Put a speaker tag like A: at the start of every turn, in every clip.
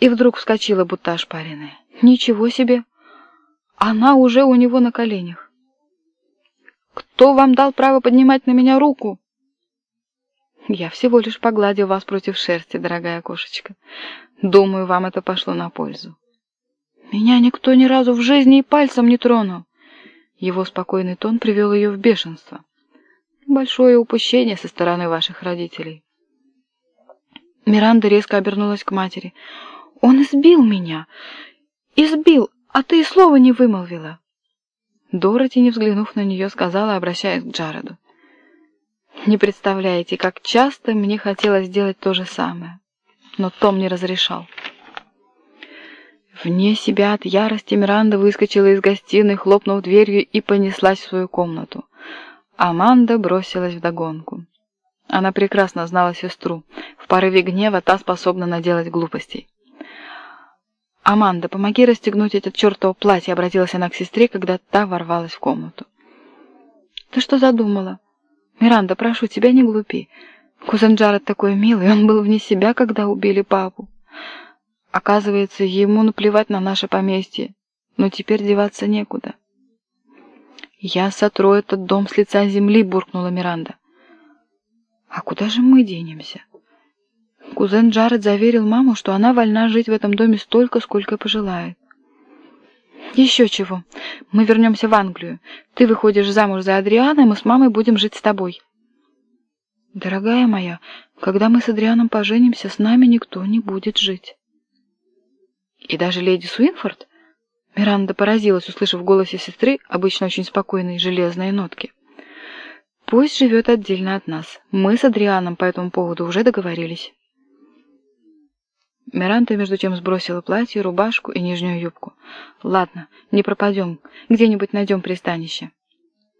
A: и вдруг вскочила, будто ошпаренная. «Ничего себе! Она уже у него на коленях!» «Кто вам дал право поднимать на меня руку?» «Я всего лишь погладил вас против шерсти, дорогая кошечка. Думаю, вам это пошло на пользу». «Меня никто ни разу в жизни и пальцем не тронул!» Его спокойный тон привел ее в бешенство. «Большое упущение со стороны ваших родителей». Миранда резко обернулась к матери. «Он избил меня! Избил, а ты и слова не вымолвила!» Дороти, не взглянув на нее, сказала, обращаясь к Джареду. «Не представляете, как часто мне хотелось сделать то же самое, но Том не разрешал». Вне себя от ярости Миранда выскочила из гостиной, хлопнув дверью и понеслась в свою комнату. Аманда бросилась вдогонку. Она прекрасно знала сестру. В порыве гнева та способна наделать глупостей. «Аманда, помоги расстегнуть это чертово платье», — обратилась она к сестре, когда та ворвалась в комнату. «Ты что задумала? Миранда, прошу тебя, не глупи. Кузен Джаред такой милый, он был вне себя, когда убили папу. Оказывается, ему наплевать на наше поместье, но теперь деваться некуда». «Я сотру этот дом с лица земли», — буркнула Миранда. «А куда же мы денемся?» Кузен Джаред заверил маму, что она вольна жить в этом доме столько, сколько пожелает. «Еще чего. Мы вернемся в Англию. Ты выходишь замуж за Адриана, и мы с мамой будем жить с тобой». «Дорогая моя, когда мы с Адрианом поженимся, с нами никто не будет жить». «И даже леди Суинфорд?» Миранда поразилась, услышав в голосе сестры обычно очень спокойные железные нотки. Пусть живет отдельно от нас. Мы с Адрианом по этому поводу уже договорились. Миранта между тем сбросила платье, рубашку и нижнюю юбку. «Ладно, не пропадем. Где-нибудь найдем пристанище.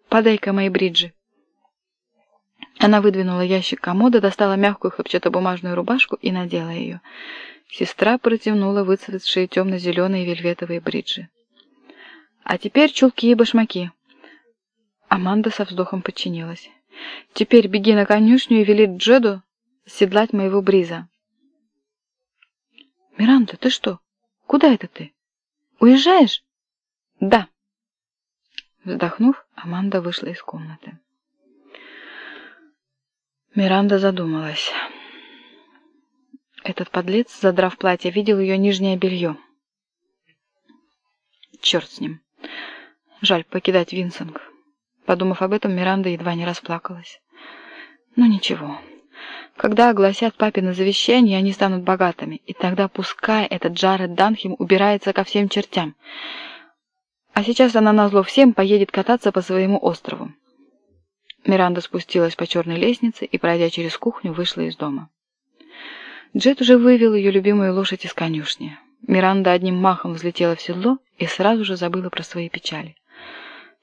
A: Подай-ка мои бриджи». Она выдвинула ящик комода, достала мягкую хлопчатобумажную рубашку и надела ее. Сестра протянула выцветшие темно-зеленые вельветовые бриджи. «А теперь чулки и башмаки». Аманда со вздохом подчинилась. «Теперь беги на конюшню и вели Джеду седлать моего Бриза». «Миранда, ты что? Куда это ты? Уезжаешь?» «Да». Вздохнув, Аманда вышла из комнаты. Миранда задумалась. Этот подлец, задрав платье, видел ее нижнее белье. Черт с ним. Жаль покидать Винсинг. Подумав об этом, Миранда едва не расплакалась. Ну ничего. Когда огласят папины завещание, они станут богатыми, и тогда пускай этот Джаред Данхем убирается ко всем чертям. А сейчас она назло всем поедет кататься по своему острову. Миранда спустилась по черной лестнице и, пройдя через кухню, вышла из дома. Джет уже вывел ее любимую лошадь из конюшни. Миранда одним махом взлетела в седло и сразу же забыла про свои печали.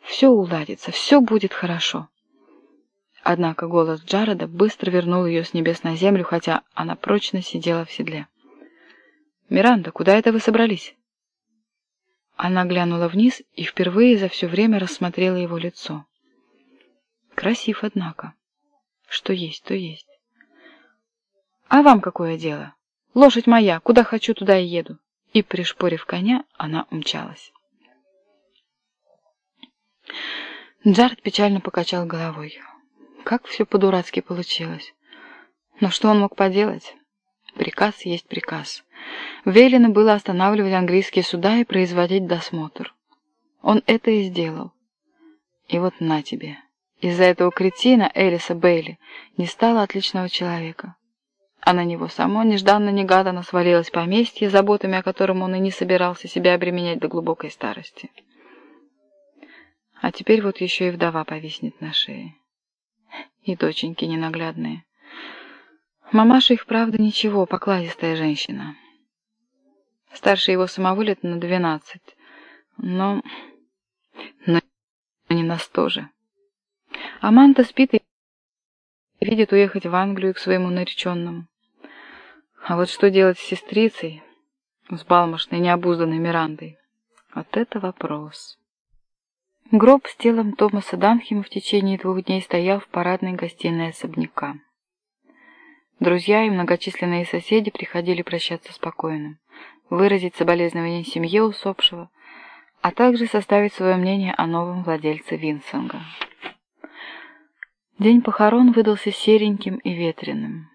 A: Все уладится, все будет хорошо. Однако голос Джареда быстро вернул ее с небес на землю, хотя она прочно сидела в седле. «Миранда, куда это вы собрались?» Она глянула вниз и впервые за все время рассмотрела его лицо. Красив, однако. Что есть, то есть. «А вам какое дело? Лошадь моя, куда хочу, туда и еду». И, пришпорив коня, она умчалась. Джаред печально покачал головой. Как все по-дурацки получилось. Но что он мог поделать? Приказ есть приказ. Велено было останавливать английские суда и производить досмотр. Он это и сделал. И вот на тебе. Из-за этого кретина Элиса Бейли не стало отличного человека. А на него само нежданно-негаданно свалилось поместье, заботами о котором он и не собирался себя обременять до глубокой старости. А теперь вот еще и вдова повиснет на шее. И доченьки ненаглядные. Мамаша их, правда, ничего, покладистая женщина. Старше его самого лет на двенадцать. Но... но не на сто же. Аманта спит и видит уехать в Англию к своему нареченному. А вот что делать с сестрицей, с балмошной необузданной Мирандой? Вот это вопрос. Гроб с телом Томаса Данхема в течение двух дней стоял в парадной гостиной особняка. Друзья и многочисленные соседи приходили прощаться спокойно, выразить соболезнования семье усопшего, а также составить свое мнение о новом владельце Винсинга. День похорон выдался сереньким и ветреным.